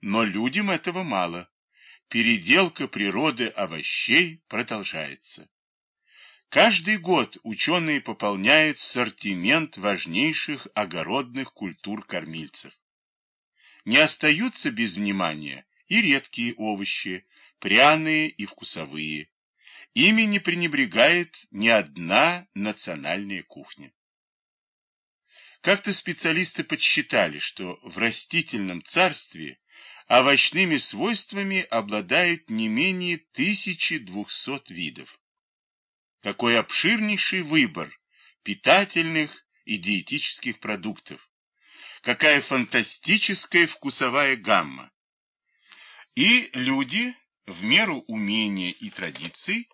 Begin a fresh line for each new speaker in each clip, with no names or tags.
Но людям этого мало. Переделка природы овощей продолжается. Каждый год ученые пополняют сортимент важнейших огородных культур-кормильцев. Не остаются без внимания и редкие овощи, пряные и вкусовые. Ими не пренебрегает ни одна национальная кухня. Как-то специалисты подсчитали, что в растительном царстве овощными свойствами обладают не менее 1200 видов. Какой обширнейший выбор питательных и диетических продуктов. Какая фантастическая вкусовая гамма. И люди, в меру умения и традиций,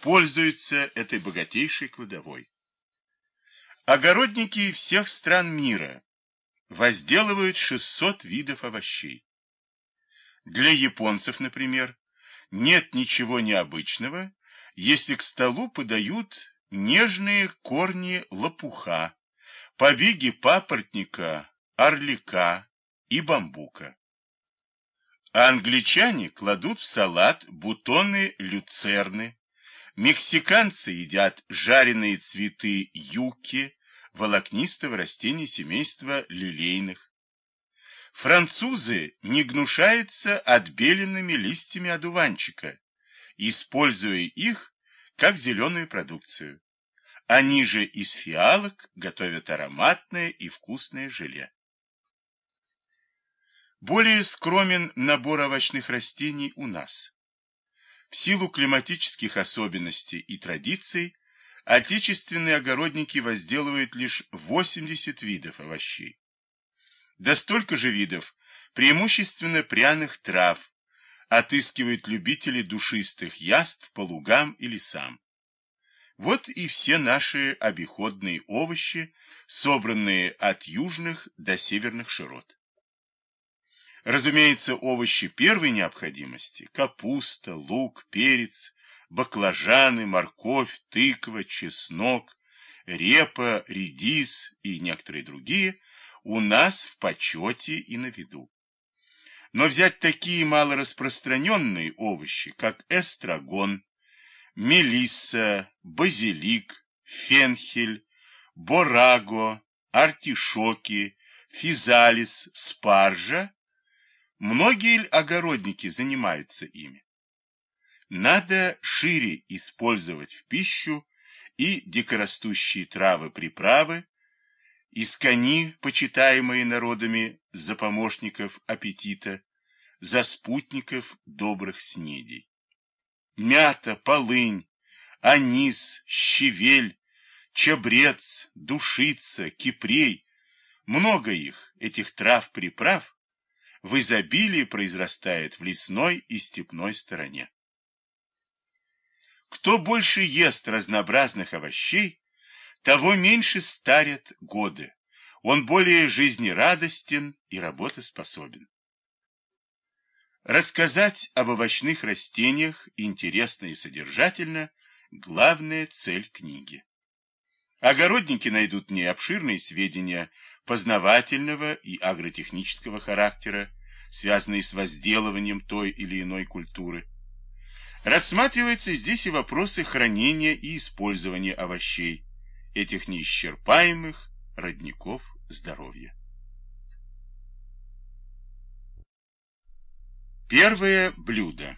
пользуются этой богатейшей кладовой. Огородники всех стран мира возделывают 600 видов овощей. Для японцев, например, нет ничего необычного, если к столу подают нежные корни лопуха, побеги папоротника, орлика и бамбука. А англичане кладут в салат бутоны люцерны, мексиканцы едят жареные цветы юки, волокнистого растения семейства лилейных. Французы не гнушаются отбеленными листьями одуванчика, используя их как зеленую продукцию. Они же из фиалок готовят ароматное и вкусное желе. Более скромен набор овощных растений у нас. В силу климатических особенностей и традиций отечественные огородники возделывают лишь 80 видов овощей. Да столько же видов, преимущественно пряных трав, отыскивают любители душистых яств по лугам и лесам. Вот и все наши обиходные овощи, собранные от южных до северных широт. Разумеется, овощи первой необходимости – капуста, лук, перец, баклажаны, морковь, тыква, чеснок, репа, редис и некоторые другие – у нас в почете и на виду. Но взять такие малораспространенные овощи, как эстрагон, мелисса, базилик, фенхель, бораго, артишоки, физалис, спаржа, многие огородники занимаются ими. Надо шире использовать в пищу и дикорастущие травы-приправы, Искони, почитаемые народами за помощников аппетита, за спутников добрых снедей. Мята, полынь, анис, щавель, чабрец, душица, кипрей, много их, этих трав-приправ, в изобилии произрастает в лесной и степной стороне. Кто больше ест разнообразных овощей, того меньше старят годы. Он более жизнерадостен и работоспособен. Рассказать об овощных растениях интересно и содержательно – главная цель книги. Огородники найдут в ней обширные сведения познавательного и агротехнического характера, связанные с возделыванием той или иной культуры. Рассматриваются здесь и вопросы хранения и использования овощей, этих неисчерпаемых родников здоровья. Первое блюдо.